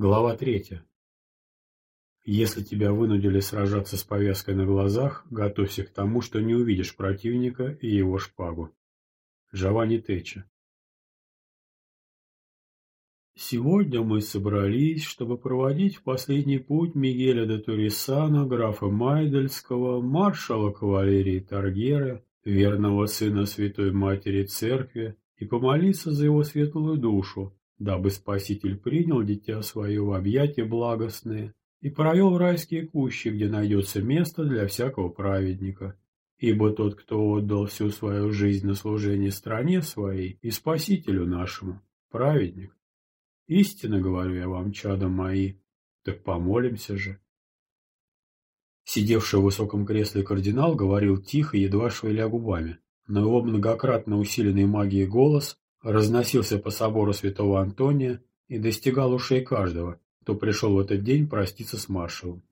Глава третья. Если тебя вынудили сражаться с повязкой на глазах, готовься к тому, что не увидишь противника и его шпагу. Джованни Теча. Сегодня мы собрались, чтобы проводить в последний путь Мигеля де Турисана, графа Майдельского, маршала кавалерии Таргера, верного сына Святой Матери Церкви, и помолиться за его светлую душу, дабы Спаситель принял дитя свое в объятия благостные и провел в райские кущи, где найдется место для всякого праведника. Ибо тот, кто отдал всю свою жизнь на служение стране своей и Спасителю нашему, праведник. Истинно говорю я вам, чадо мои, так помолимся же. Сидевший в высоком кресле кардинал говорил тихо, едва шевеля губами, но его многократно усиленный магией голос разносился по собору святого Антония и достигал ушей каждого, кто пришел в этот день проститься с маршалом.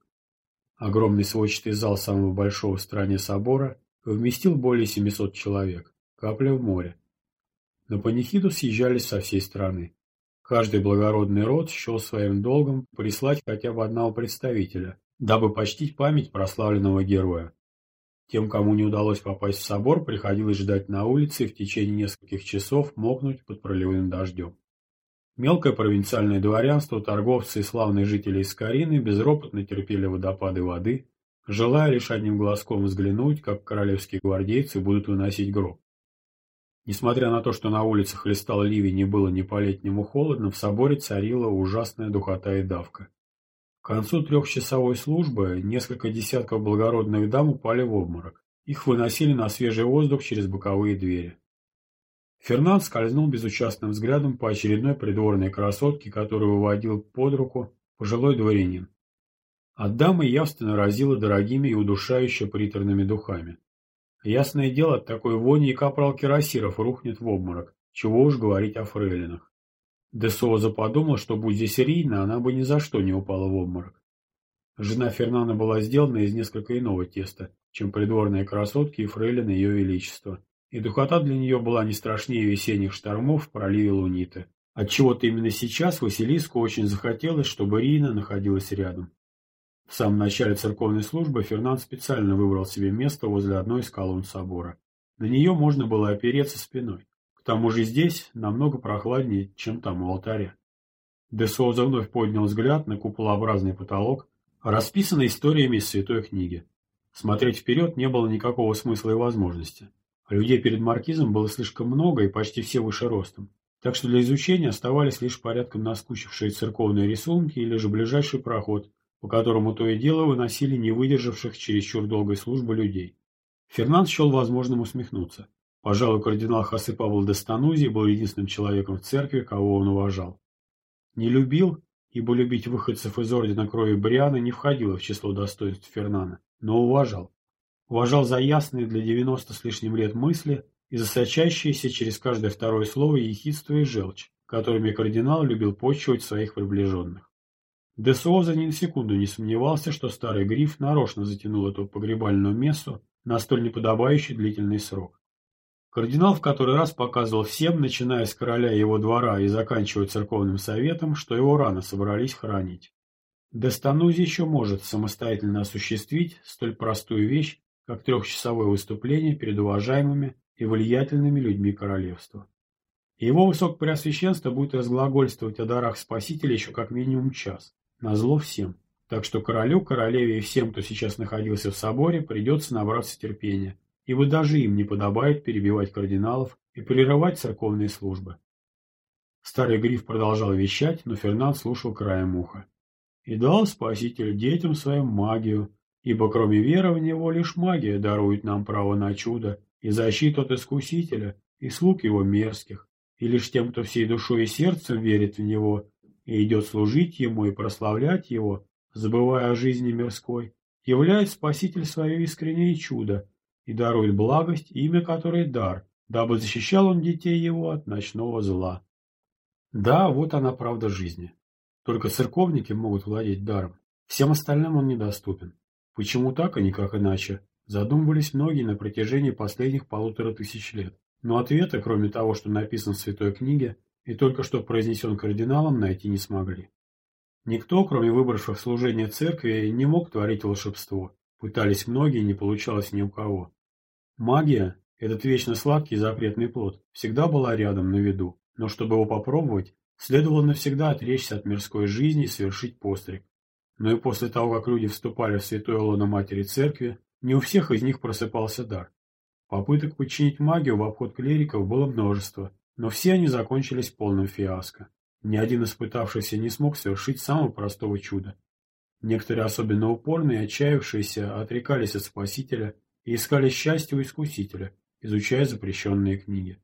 Огромный сводчатый зал самого большого в стране собора вместил более 700 человек, капля в море. На панихиду съезжались со всей страны. Каждый благородный род счел своим долгом прислать хотя бы одного представителя, дабы почтить память прославленного героя. Тем, кому не удалось попасть в собор, приходилось ждать на улице и в течение нескольких часов мокнуть под проливным дождем. Мелкое провинциальное дворянство, торговцы и славные жители Искарины безропотно терпели водопады воды, желая лишь одним глазком взглянуть, как королевские гвардейцы будут выносить гроб. Несмотря на то, что на улицах листал ливень и было не по-летнему холодно, в соборе царила ужасная духота и давка. К концу трехчасовой службы несколько десятков благородных дам упали в обморок. Их выносили на свежий воздух через боковые двери. Фернанд скользнул безучастным взглядом по очередной придворной красотке, которую выводил под руку пожилой дворянин. От дамы явственно разило дорогими и удушающе приторными духами. Ясное дело, от такой вони и капрал Кирасиров рухнет в обморок, чего уж говорить о фрейлинах. Де Соуза подумал, что будь здесь Рина, она бы ни за что не упала в обморок. Жена Фернана была сделана из несколько иного теста, чем придворные красотки и фрейлины ее величества, и духота для нее была не страшнее весенних штормов в проливе Луниты. Отчего-то именно сейчас Василиску очень захотелось, чтобы Рина находилась рядом. В самом начале церковной службы Фернанд специально выбрал себе место возле одной из колонн собора. На нее можно было опереться спиной. Тому же здесь намного прохладнее, чем там у алтаря. Де Соуза вновь поднял взгляд на куполообразный потолок, расписанный историями из святой книги. Смотреть вперед не было никакого смысла и возможности. Людей перед маркизом было слишком много и почти все выше ростом, так что для изучения оставались лишь порядком наскучившие церковные рисунки или же ближайший проход, по которому то и дело выносили не выдержавших чересчур долгой службы людей. Фернанд счел возможным усмехнуться. Пожалуй, кардинал Хосе Павел де Станузи был единственным человеком в церкви, кого он уважал. Не любил, ибо любить выходцев из ордена крови Бриана не входило в число достоинств Фернана, но уважал. Уважал за ясные для девяносто с лишним лет мысли и за сочащиеся через каждое второе слово ехидство и желчь, которыми кардинал любил почивать своих приближенных. Де Суоза ни на секунду не сомневался, что старый гриф нарочно затянул эту погребальную мессу на столь неподобающий длительный срок. Кардинал в который раз показывал всем, начиная с короля и его двора и заканчивая церковным советом, что его рано собрались хранить. Достанузи еще может самостоятельно осуществить столь простую вещь, как трехчасовое выступление перед уважаемыми и влиятельными людьми королевства. Его высокопреосвященство будет разглагольствовать о дарах Спасителя еще как минимум час, назло всем. Так что королю, королеве и всем, кто сейчас находился в соборе, придется набраться терпения ибо даже им не подобает перебивать кардиналов и прерывать церковные службы. Старый гриф продолжал вещать, но Фернанд слушал краем уха. «И дал Спаситель детям своим магию, ибо кроме веры в Него лишь магия дарует нам право на чудо и защиту от искусителя и слуг его мерзких, и лишь тем, кто всей душой и сердцем верит в Него и идет служить Ему и прославлять Его, забывая о жизни мирской, являет Спаситель свое искреннее чудо, и дарует благость, имя которой дар, дабы защищал он детей его от ночного зла. Да, вот она правда жизни. Только церковники могут владеть даром. Всем остальным он недоступен. Почему так, а никак иначе? Задумывались многие на протяжении последних полутора тысяч лет. Но ответа, кроме того, что написан в Святой книге, и только что произнесен кардиналом, найти не смогли. Никто, кроме выбравших служение церкви, не мог творить волшебство. Пытались многие, не получалось ни у кого. Магия, этот вечно сладкий запретный плод, всегда была рядом, на виду, но чтобы его попробовать, следовало навсегда отречься от мирской жизни и совершить постриг. Но и после того, как люди вступали в святое лоно Матери Церкви, не у всех из них просыпался дар. Попыток подчинить магию в обход клириков было множество, но все они закончились полным фиаско. Ни один испытавшийся не смог совершить самого простого чуда. Некоторые особенно упорные отчаявшиеся отрекались от Спасителя и искали счастье у Искусителя, изучая запрещенные книги.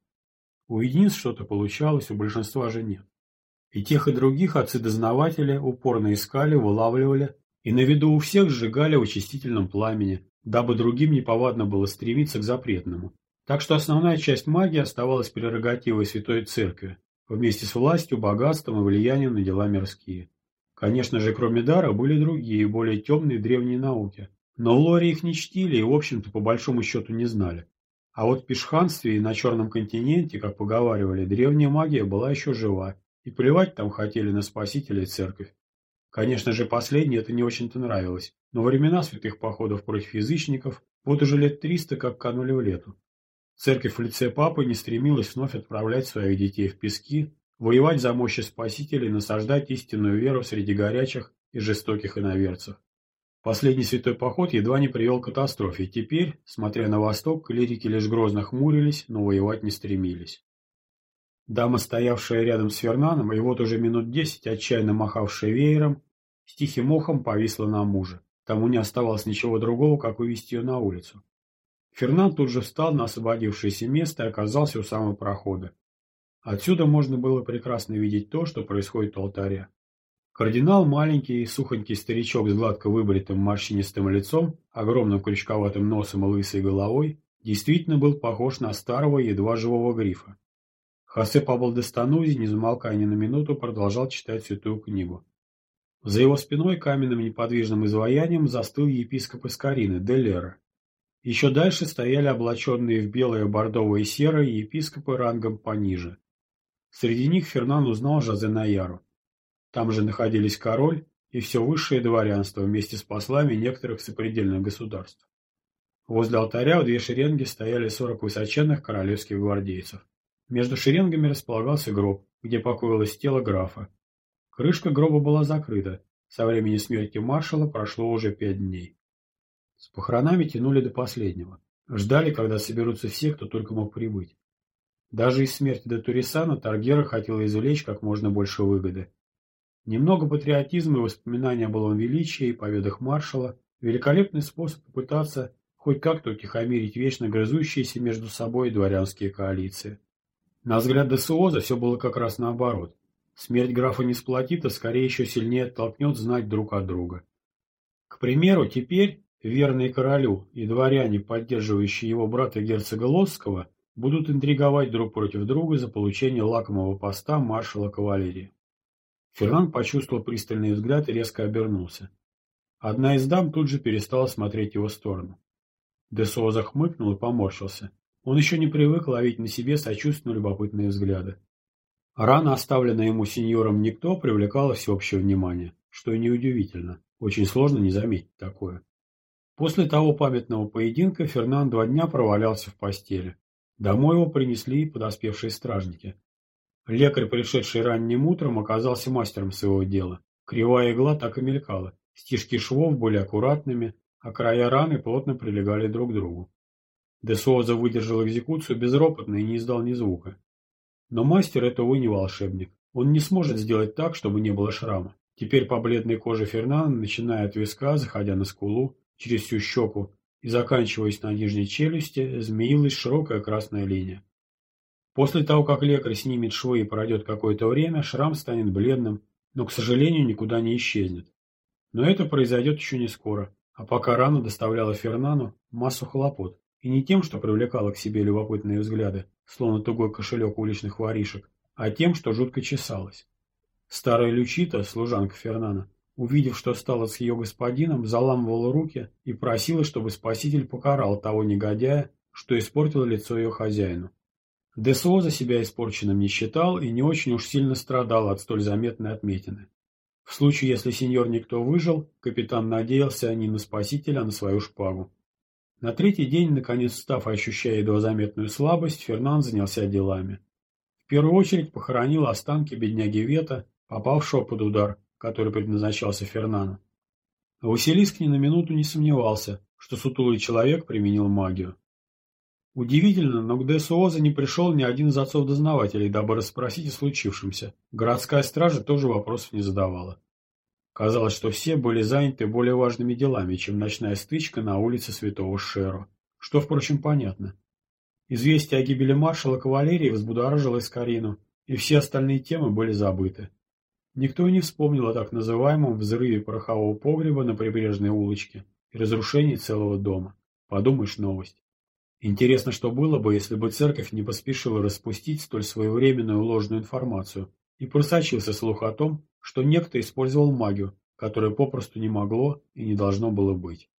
У единиц что-то получалось, у большинства же нет. И тех, и других отцы-дознаватели упорно искали, вылавливали и на виду у всех сжигали в очистительном пламени, дабы другим неповадно было стремиться к запретному. Так что основная часть магии оставалась прерогативой Святой Церкви, вместе с властью, богатством и влиянием на дела мирские. Конечно же, кроме дара, были другие, более темные древние науки. Но в Лоре их не чтили и, в общем-то, по большому счету не знали. А вот в Пешханстве и на Черном континенте, как поговаривали, древняя магия была еще жива, и плевать там хотели на Спасителя и Церковь. Конечно же, последнее это не очень-то нравилось, но времена святых походов против язычников вот уже лет триста как канули в лету. Церковь в лице папы не стремилась вновь отправлять своих детей в пески, воевать за мощи Спасителя и насаждать истинную веру среди горячих и жестоких иноверцев. Последний святой поход едва не привел к катастрофе, теперь, смотря на восток, клирики лишь грозно хмурились, но воевать не стремились. Дама, стоявшая рядом с Фернаном, и вот уже минут десять отчаянно махавшая веером, с тихим охом повисла на мужа. Тому не оставалось ничего другого, как увести ее на улицу. Фернан тут же встал на освободившееся место и оказался у самого прохода. Отсюда можно было прекрасно видеть то, что происходит у алтаря. Кардинал, маленький, сухонький старичок с гладко выбритым морщинистым лицом, огромным крючковатым носом и лысой головой, действительно был похож на старого, едва живого грифа. Хосе Пабло де не замолкая ни на минуту, продолжал читать святую книгу. За его спиной каменным неподвижным изваянием застыл епископ Искарины, Делера. Еще дальше стояли облаченные в белое, бордовое и серое епископы рангом пониже. Среди них Фернан узнал Жозе Наяру. Там же находились король и все высшее дворянство вместе с послами некоторых сопредельных государств. Возле алтаря в две шеренги стояли сорок высоченных королевских гвардейцев. Между шеренгами располагался гроб, где покоилось тело графа. Крышка гроба была закрыта. Со времени смерти маршала прошло уже пять дней. С похоронами тянули до последнего. Ждали, когда соберутся все, кто только мог прибыть. Даже из смерти до Турисана Таргера хотела извлечь как можно больше выгоды. Немного патриотизма и воспоминания о былом величии и победах маршала – великолепный способ попытаться хоть как-то утихомирить вечно грызущиеся между собой дворянские коалиции. На взгляд Десуоза все было как раз наоборот. Смерть графа не сплотит, а скорее еще сильнее оттолкнет знать друг от друга. К примеру, теперь верные королю и дворяне, поддерживающие его брата герцога Лосского, будут интриговать друг против друга за получение лакомого поста маршала кавалерии. Фернанд почувствовал пристальный взгляд и резко обернулся. Одна из дам тут же перестала смотреть его сторону. Десуоза хмыкнул и поморщился. Он еще не привык ловить на себе сочувственно любопытные взгляды. Рана, оставленная ему сеньором никто, привлекала всеобщее внимание, что и неудивительно. Очень сложно не заметить такое. После того памятного поединка Фернан два дня провалялся в постели. Домой его принесли подоспевшие стражники. Лекарь, пришедший ранним утром, оказался мастером своего дела. Кривая игла так и мелькала. Стежки швов были аккуратными, а края раны плотно прилегали друг к другу. Де Суоза выдержал экзекуцию безропотно и не издал ни звука. Но мастер это, увы, не волшебник. Он не сможет сделать так, чтобы не было шрама. Теперь по бледной коже Фернана, начиная от виска, заходя на скулу, через всю щеку и заканчиваясь на нижней челюсти, змеилась широкая красная линия. После того, как лекарь снимет швы и пройдет какое-то время, шрам станет бледным, но, к сожалению, никуда не исчезнет. Но это произойдет еще не скоро, а пока рана доставляла Фернану массу хлопот. И не тем, что привлекало к себе любопытные взгляды, словно тугой кошелек уличных воришек, а тем, что жутко чесалось. Старая Лючита, служанка Фернана, увидев, что стало с ее господином, заламывала руки и просила, чтобы спаситель покарал того негодяя, что испортил лицо ее хозяину. Десо за себя испорченным не считал и не очень уж сильно страдал от столь заметной отметины. В случае, если сеньор никто выжил, капитан надеялся не на спасителя, а на свою шпагу. На третий день, наконец став ощущая едва заметную слабость, Фернан занялся делами. В первую очередь похоронил останки бедняги Вета, попавшего под удар, который предназначался Фернану. Василиск ни на минуту не сомневался, что сутулый человек применил магию. Удивительно, но к Десуоза не пришел ни один из отцов-дознавателей, дабы расспросить о случившемся. Городская стража тоже вопросов не задавала. Казалось, что все были заняты более важными делами, чем ночная стычка на улице Святого Шеро, что, впрочем, понятно. Известие о гибели маршала кавалерии взбудоражило Искарину, и все остальные темы были забыты. Никто и не вспомнил о так называемом взрыве порохового погреба на прибрежной улочке и разрушении целого дома. Подумаешь, новость. Интересно, что было бы, если бы церковь не поспешила распустить столь своевременную ложную информацию и просочился слух о том, что некто использовал магию, которая попросту не могло и не должно было быть.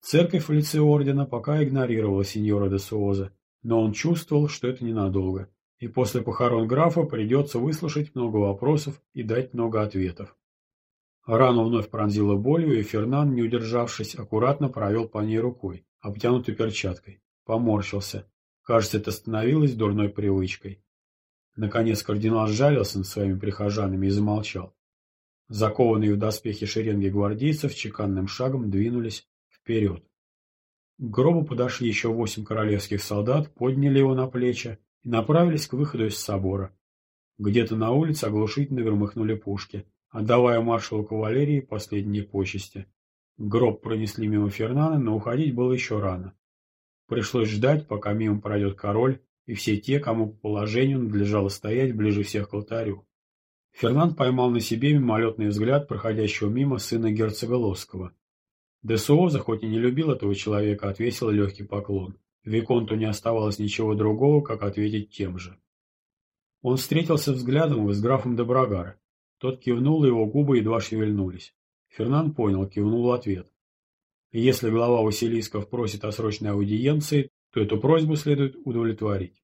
Церковь в лице ордена пока игнорировала сеньора де Суоза, но он чувствовал, что это ненадолго, и после похорон графа придется выслушать много вопросов и дать много ответов. Рану вновь пронзила болью, и Фернан, не удержавшись, аккуратно провел по ней рукой, обтянутой перчаткой. Поморщился. Кажется, это становилось дурной привычкой. Наконец кардинал сжалился над своими прихожанами и замолчал. Закованные в доспехи шеренги гвардейцев чеканным шагом двинулись вперед. К гробу подошли еще восемь королевских солдат, подняли его на плечи и направились к выходу из собора. Где-то на улице оглушительно громыхнули пушки, отдавая маршалу кавалерии последние почести. Гроб пронесли мимо Фернана, но уходить было еще рано. Пришлось ждать, пока мимо пройдет король и все те, кому по положению надлежало стоять ближе всех к алтарю. Фернанд поймал на себе мимолетный взгляд проходящего мимо сына герцога Лосского. Десуоза, хоть и не любил этого человека, отвесил легкий поклон. Виконту не оставалось ничего другого, как ответить тем же. Он встретился взглядом с графом де Брагара. Тот кивнул, и его губы едва шевельнулись. Фернанд понял, кивнул в ответ. Если глава Василисков просит о срочной аудиенции, то эту просьбу следует удовлетворить.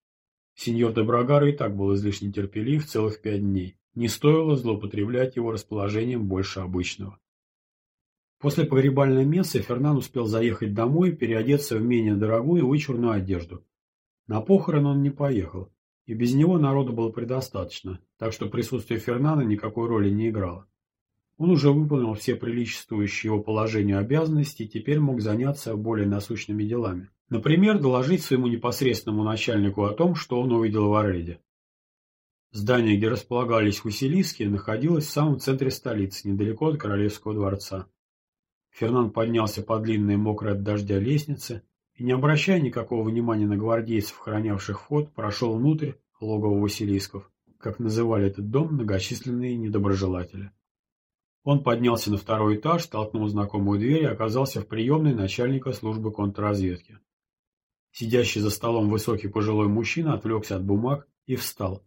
Сеньор де Брагар и так был излишне терпелив целых пять дней. Не стоило злоупотреблять его расположением больше обычного. После погребальной мессы Фернан успел заехать домой переодеться в менее дорогую и вычурную одежду. На похорон он не поехал, и без него народу было предостаточно, так что присутствие Фернана никакой роли не играло. Он уже выполнил все приличествующие его положению обязанности и теперь мог заняться более насущными делами. Например, доложить своему непосредственному начальнику о том, что он увидел в Ареде. Здание, где располагались Василиски, находилось в самом центре столицы, недалеко от Королевского дворца. Фернанд поднялся по длинной мокрой от дождя лестнице и, не обращая никакого внимания на гвардейцев, охранявших вход, прошел внутрь логова Василисков, как называли этот дом многочисленные недоброжелатели. Он поднялся на второй этаж, толкнул знакомую дверь и оказался в приемной начальника службы контрразведки. Сидящий за столом высокий пожилой мужчина отвлекся от бумаг и встал.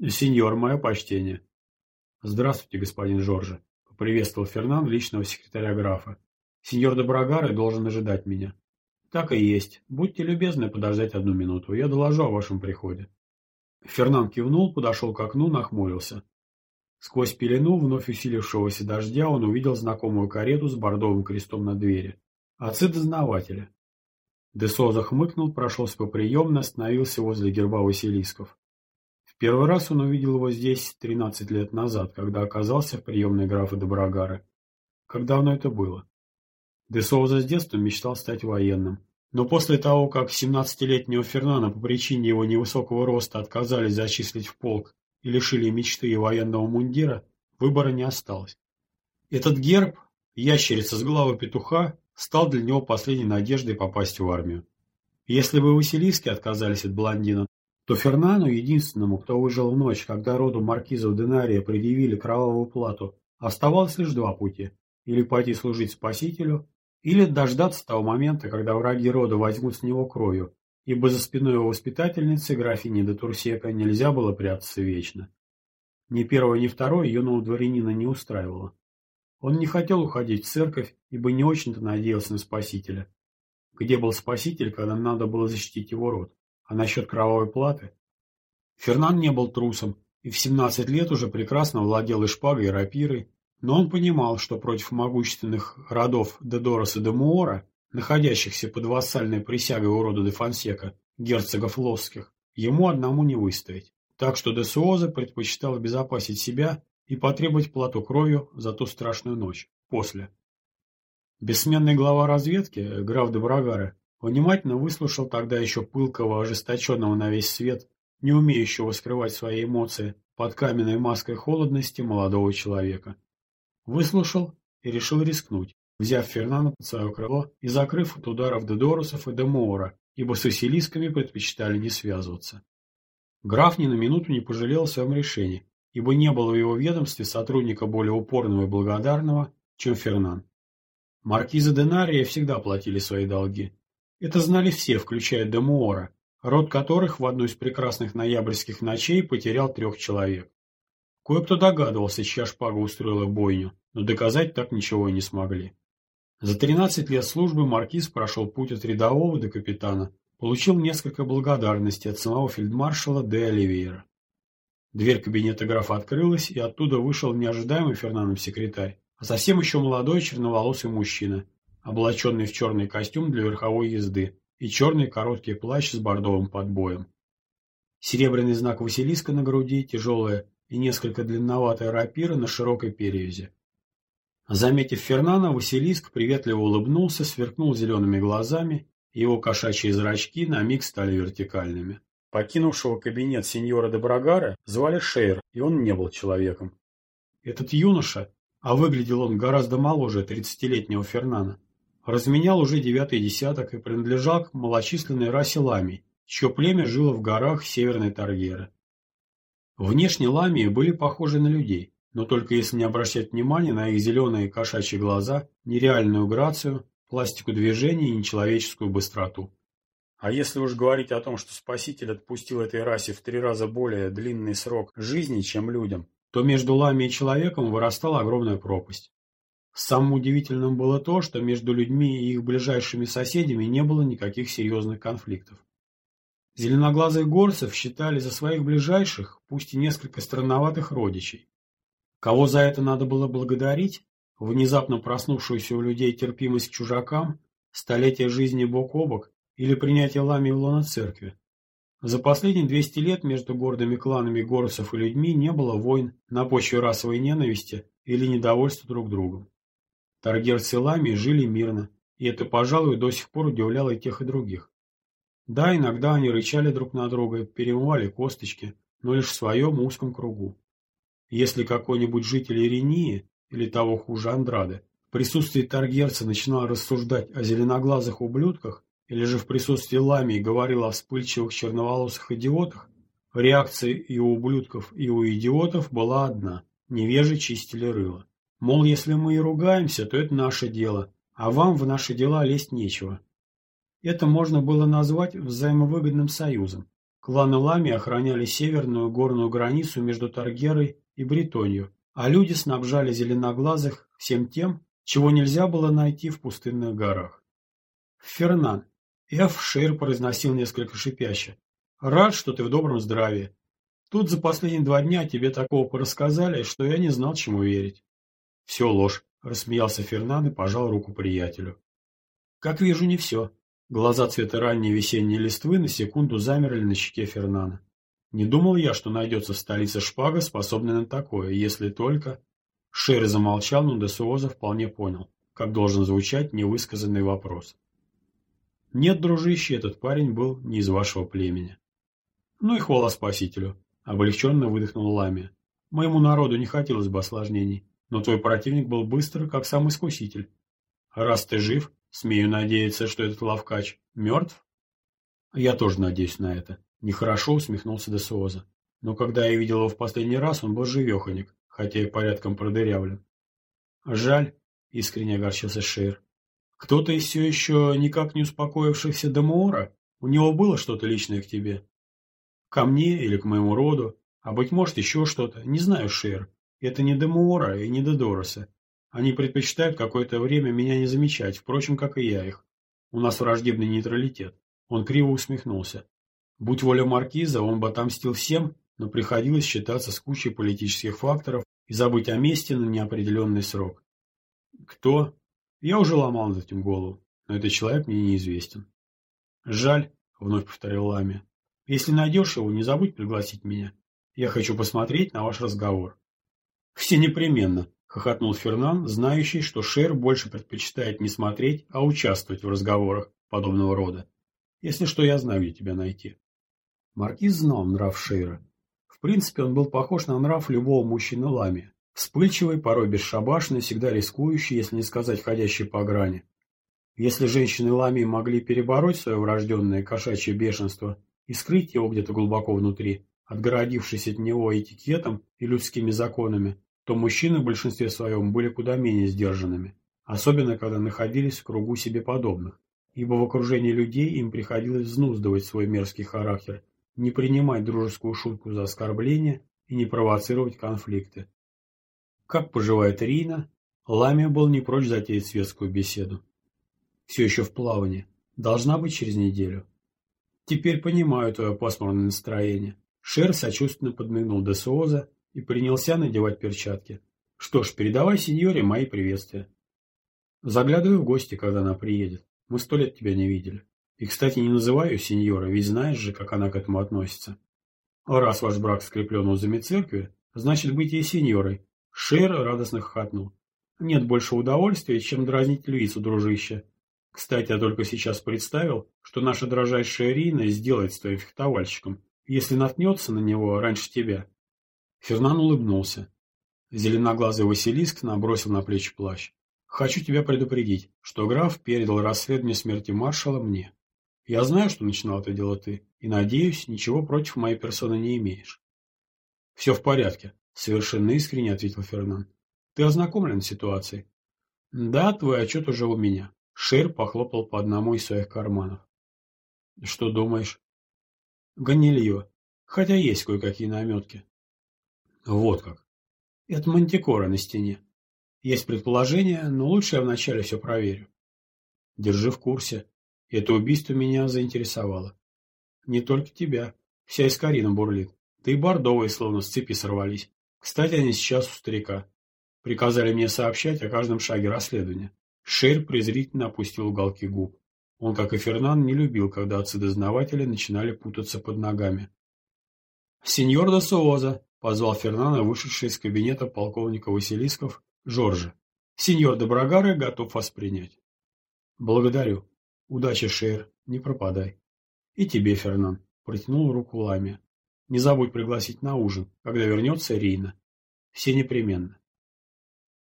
«Сеньор, мое почтение». «Здравствуйте, господин Жоржи», — поприветствовал Фернан личного секретаря графа. «Сеньор Доброгары должен ожидать меня». «Так и есть. Будьте любезны подождать одну минуту. Я доложу о вашем приходе». Фернан кивнул, подошел к окну, нахмурился. Сквозь пелену вновь усилившегося дождя он увидел знакомую карету с бордовым крестом на двери. Отцы-дознавателя. Десоза хмыкнул, прошелся по приемной, остановился возле герба Василисков. В первый раз он увидел его здесь 13 лет назад, когда оказался в приемной графа Доброгары. Как давно это было? Десоза с детства мечтал стать военным. Но после того, как 17-летнего Фернана по причине его невысокого роста отказались зачислить в полк и лишили мечты и военного мундира, выбора не осталось. Этот герб, ящерица с головы петуха, стал для него последней надеждой попасть в армию. Если бы Василиски отказались от блондина, то Фернану, единственному, кто выжил в ночь, когда роду маркизов Денария предъявили кровавую плату, оставалось лишь два пути – или пойти служить спасителю, или дождаться того момента, когда враги рода возьмут с него кровью, ибо за спиной его воспитательницы, графини де Турсека, нельзя было прятаться вечно. Ни первое, ни второе юного дворянина не устраивало. Он не хотел уходить в церковь, ибо не очень-то надеялся на Спасителя. Где был Спаситель, когда надо было защитить его род? А насчет кровавой платы? Фернан не был трусом, и в 17 лет уже прекрасно владел и шпагой, и рапирой, Но он понимал, что против могущественных родов Дедороса де Муора, находящихся под вассальной присягой у рода де Фонсека, герцогов Лосских, ему одному не выстоять. Так что де Суоза предпочитал обезопасить себя и потребовать плату кровью за ту страшную ночь. После. Бессменный глава разведки, граф де Брагаре, внимательно выслушал тогда еще пылкого, ожесточенного на весь свет, не умеющего скрывать свои эмоции под каменной маской холодности молодого человека. Выслушал и решил рискнуть, взяв Фернана под свое крыло и закрыв от ударов Дедорусов и Демоора, ибо с Василисками предпочитали не связываться. Граф ни на минуту не пожалел о своем решении, ибо не было в его ведомстве сотрудника более упорного и благодарного, чем Фернан. Маркизы Денария всегда платили свои долги. Это знали все, включая Демуора, род которых в одну из прекрасных ноябрьских ночей потерял трех человек. Кое-кто догадывался, чья шпага устроила бойню, но доказать так ничего и не смогли. За 13 лет службы маркиз прошел путь от рядового до капитана, получил несколько благодарностей от самого фельдмаршала де Оливейра. Дверь кабинета графа открылась, и оттуда вышел неожидаемый Фернаном секретарь, а совсем еще молодой черноволосый мужчина, облаченный в черный костюм для верховой езды и черный короткий плащ с бордовым подбоем. Серебряный знак Василиска на груди, тяжелая и несколько длинноватая рапира на широкой перевязи. Заметив Фернана, Василиск приветливо улыбнулся, сверкнул зелеными глазами, и его кошачьи зрачки на миг стали вертикальными. Покинувшего кабинет сеньора де Брагара звали Шейр, и он не был человеком. Этот юноша, а выглядел он гораздо моложе тридцатилетнего Фернана, разменял уже девятый десяток и принадлежал к малочисленной расе ламий, чье племя жило в горах Северной Таргеры. Внешне ламии были похожи на людей, но только если не обращать внимания на их зеленые кошачьи глаза, нереальную грацию, пластику движений и нечеловеческую быстроту. А если уж говорить о том, что Спаситель отпустил этой расе в три раза более длинный срок жизни, чем людям, то между лами и человеком вырастала огромная пропасть. Самым удивительным было то, что между людьми и их ближайшими соседями не было никаких серьезных конфликтов. Зеленоглазых горцев считали за своих ближайших, пусть и несколько странноватых родичей. Кого за это надо было благодарить? Внезапно проснувшуюся у людей терпимость к чужакам, столетия жизни бок о бок или принятие лами в лоно церкви. За последние 200 лет между гордыми кланами горцев и людьми не было войн на почве расовой ненависти или недовольства друг другом. Таргерцы Лами жили мирно, и это, пожалуй, до сих пор удивляло и тех, и других. Да, иногда они рычали друг на друга, перемывали косточки, но лишь в своем узком кругу. Если какой-нибудь житель Иринии, или того хуже Андрады, в присутствии Таргерца начинал рассуждать о зеленоглазых ублюдках, или же в присутствии Ламии говорил о вспыльчивых черноволосых идиотах, реакция и у ублюдков, и у идиотов была одна – невежи чистили рыло. Мол, если мы и ругаемся, то это наше дело, а вам в наши дела лезть нечего. Это можно было назвать взаимовыгодным союзом. Кланы Лами охраняли северную горную границу между Таргерой и Бретонью, а люди снабжали зеленоглазых всем тем, чего нельзя было найти в пустынных горах. Фернан. Эф Шейр произносил несколько шипяще. Рад, что ты в добром здравии. Тут за последние два дня тебе такого порассказали, что я не знал, чему верить. «Все ложь», — рассмеялся Фернан и пожал руку приятелю. «Как вижу, не все». Глаза цвета ранней весенней листвы на секунду замерли на щеке Фернана. Не думал я, что найдется в столице шпага, способная на такое, если только... Шер замолчал, но Десуоза вполне понял, как должен звучать невысказанный вопрос. Нет, дружище, этот парень был не из вашего племени. Ну и хвала спасителю, облегченно выдохнул Ламия. Моему народу не хотелось бы осложнений. Но твой противник был быстр, как сам искуситель. Раз ты жив, смею надеяться, что этот лавкач мертв? Я тоже надеюсь на это. Нехорошо усмехнулся Десуоза. Но когда я видел его в последний раз, он был живеханик, хотя и порядком продырявлен. Жаль, искренне огорчился Шейр. Кто-то из все еще никак не успокоившихся Демуора? У него было что-то личное к тебе? Ко мне или к моему роду? А быть может еще что-то? Не знаю, Шейр. Это не Демуора и не Дедороса. Они предпочитают какое-то время меня не замечать, впрочем, как и я их. У нас враждебный нейтралитет. Он криво усмехнулся. Будь воля маркиза, он бы отомстил всем, но приходилось считаться с кучей политических факторов, и забыть о месте на неопределенный срок. Кто? Я уже ломал над этим голову, но этот человек мне неизвестен. Жаль, вновь повторил Лами. Если найдешь его, не забудь пригласить меня. Я хочу посмотреть на ваш разговор. Все непременно, хохотнул Фернан, знающий, что Шер больше предпочитает не смотреть, а участвовать в разговорах подобного рода. Если что, я знаю, где тебя найти. Маркиз знал нрав Шейра. В принципе, он был похож на нрав любого мужчины Лами. Вспыльчивый, порой бесшабашный, всегда рискующий, если не сказать ходящий по грани. Если женщины Лами могли перебороть свое врожденное кошачье бешенство и скрыть его где-то глубоко внутри, отгородившись от него этикетом и людскими законами, то мужчины в большинстве своем были куда менее сдержанными, особенно когда находились в кругу себе подобных, ибо в окружении людей им приходилось взнуздывать свой мерзкий характер, не принимать дружескую шутку за оскорбление и не провоцировать конфликты. Как поживает Рина, Ламия был не прочь затеять светскую беседу. Все еще в плавании. Должна быть через неделю. Теперь понимаю твое пасмурное настроение. Шер сочувственно подмигнул Десуоза и принялся надевать перчатки. Что ж, передавай сеньоре мои приветствия. Заглядываю в гости, когда она приедет. Мы сто лет тебя не видели. И, кстати, не называю сеньора, ведь знаешь же, как она к этому относится. А раз ваш брак скреплен узами церкви, значит быть ей сеньорой. Шер радостно хохотнул. Нет больше удовольствия, чем дразнить Люису, дружище. Кстати, я только сейчас представил, что наша дрожайшая Рина сделает с твоим фехтовальщиком, если наткнется на него раньше тебя. Фернан улыбнулся. Зеленоглазый Василиск набросил на плечи плащ. «Хочу тебя предупредить, что граф передал расследование смерти маршала мне. Я знаю, что начинал это дело ты, и, надеюсь, ничего против моей персоны не имеешь». «Все в порядке», — совершенно искренне ответил Фернан. «Ты ознакомлен с ситуацией?» «Да, твой отчет уже у меня. Шер похлопал по одному из своих карманов. «Что думаешь?» «Гонилье. Хотя есть кое-какие наметки». «Вот как. Это мантикора на стене. Есть предположение, но лучше я вначале все проверю». «Держи в курсе. Это убийство меня заинтересовало. Не только тебя. Вся Искарина бурлит. Ты и бордовые словно с цепи сорвались. Кстати, они сейчас у старика. Приказали мне сообщать о каждом шаге расследования. Шер презрительно опустил уголки губ. Он, как и Фернан, не любил, когда отцы-дознаватели начинали путаться под ногами. «Сеньор де Суоза!» — позвал Фернана, вышедший из кабинета полковника Василисков, Жоржа. «Сеньор де Брагаре готов вас принять». «Благодарю. Удачи, Шер. Не пропадай». «И тебе, Фернан», — протянул руку Ламе. «Не забудь пригласить на ужин, когда вернется Рейна. Все непременно».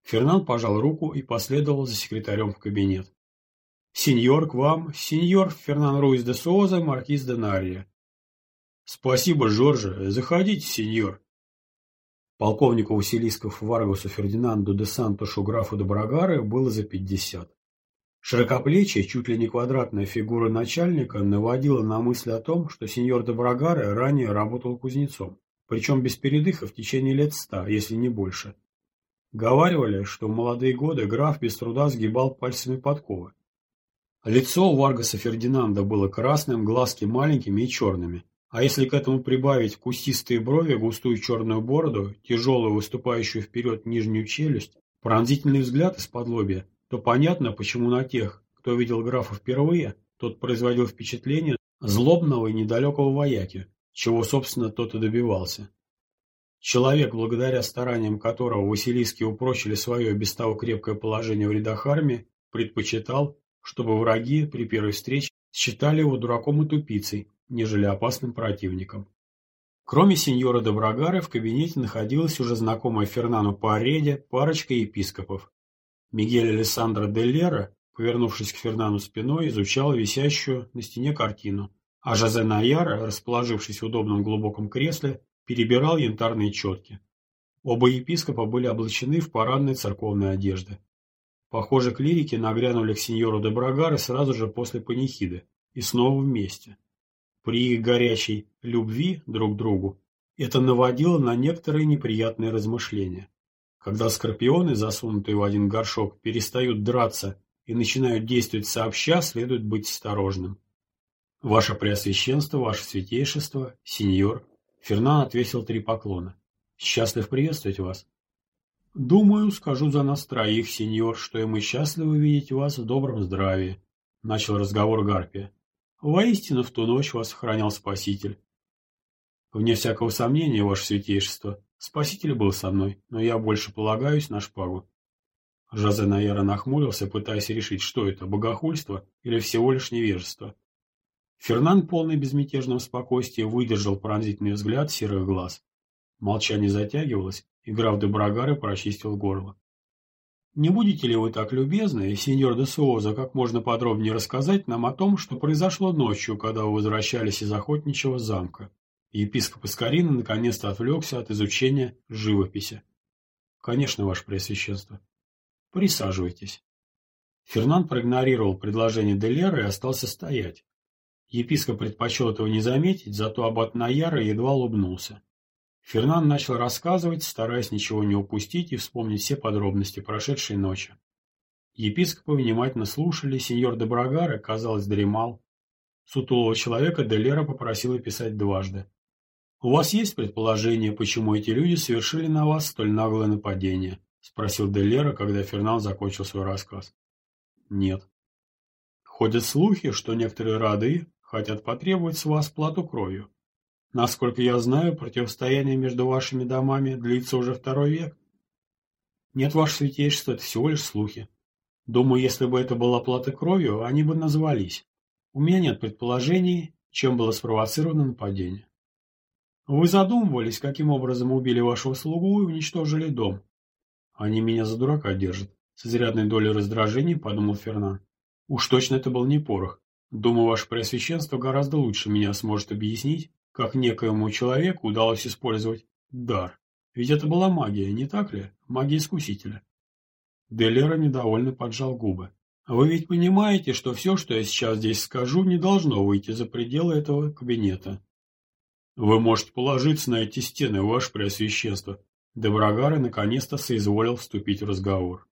Фернан пожал руку и последовал за секретарем в кабинет. «Сеньор, к вам, сеньор Фернан Руис де Суоза, маркиз де Нария». «Спасибо, Жоржа. Заходите, сеньор». Полковнику Василисков Варгусу Фердинанду де Сантошу графу де Брагары было за пятьдесят. Широкоплечья, чуть ли не квадратная фигура начальника наводила на мысль о том, что сеньор де Брагаре ранее работал кузнецом, причем без передыха в течение лет ста, если не больше. Говаривали, что в молодые годы граф без труда сгибал пальцами подковы. Лицо у Варгаса Фердинанда было красным, глазки маленькими и черными. А если к этому прибавить кустистые брови, густую черную бороду, тяжелую выступающую вперед нижнюю челюсть, пронзительный взгляд из-под лобья, то понятно, почему на тех, кто видел графа впервые, тот производил впечатление злобного и недалекого вояки, чего, собственно, тот и добивался. Человек, благодаря стараниям которого Василиски упрочили свое без того крепкое положение в рядах армии, предпочитал, чтобы враги при первой встрече считали его дураком и тупицей, нежели опасным противником. Кроме сеньора Доброгары в кабинете находилась уже знакомая Фернану по Ореде парочка епископов. Мигель Алессандро де Лера, повернувшись к Фернану спиной, изучал висящую на стене картину, а Жозе Наяра, расположившись в удобном глубоком кресле, перебирал янтарные четки. Оба епископа были облачены в парадные церковные одежды. Похоже, клирики нагрянули к сеньору де Брагаре сразу же после панихиды, и снова вместе. При их горячей любви друг к другу это наводило на некоторые неприятные размышления. Когда скорпионы, засунутые в один горшок, перестают драться и начинают действовать сообща, следует быть осторожным. Ваше Преосвященство, Ваше Святейшество, Сеньор, Фернан отвесил три поклона. «Счастлив приветствовать вас». «Думаю, скажу за нас троих, сеньор, что и мы счастливы видеть вас в добром здравии», — начал разговор Гарпия. «Воистину в ту ночь вас охранял Спаситель». «Вне всякого сомнения, ваше святейшество, Спаситель был со мной, но я больше полагаюсь на шпагу». Жозе Найера нахмурился, пытаясь решить, что это, богохульство или всего лишь невежество. Фернан, полный безмятежного спокойствия, выдержал пронзительный взгляд серых глаз. Молчание затягивалось, и граф де Брагары прочистил горло. «Не будете ли вы так любезны, сеньор де Суоза, как можно подробнее рассказать нам о том, что произошло ночью, когда вы возвращались из охотничьего замка?» Епископ Искарина наконец-то отвлекся от изучения живописи. «Конечно, ваше Преосвященство. Присаживайтесь». Фернан проигнорировал предложение Делера и остался стоять. Епископ предпочел этого не заметить, зато аббат Наяра едва улыбнулся. Фернан начал рассказывать, стараясь ничего не упустить и вспомнить все подробности прошедшей ночи. Епископы внимательно слушали, сеньор де Брагара, казалось, дремал. Сутулого человека Делера попросил писать дважды. «У вас есть предположение, почему эти люди совершили на вас столь наглое нападение?» — спросил Делера, когда Фернан закончил свой рассказ. «Нет». «Ходят слухи, что некоторые рады хотят потребовать с вас плату кровью. Насколько я знаю, противостояние между вашими домами длится уже второй век. Нет, ваше святейшество, это всего лишь слухи. Думаю, если бы это была плата кровью, они бы назвались. У меня нет предположений, чем было спровоцировано нападение. Вы задумывались, каким образом убили вашего слугу и уничтожили дом? Они меня за дурака держат. С изрядной долей раздражения подумал Фернан. Уж точно это был не порох. Думаю, ваше Преосвященство гораздо лучше меня сможет объяснить, как некоему человеку удалось использовать дар. Ведь это была магия, не так ли? Магия Искусителя. Делера недовольно поджал губы. Вы ведь понимаете, что все, что я сейчас здесь скажу, не должно выйти за пределы этого кабинета. Вы можете положиться на эти стены, ваше Преосвященство. Доброгары наконец-то соизволил вступить в разговор.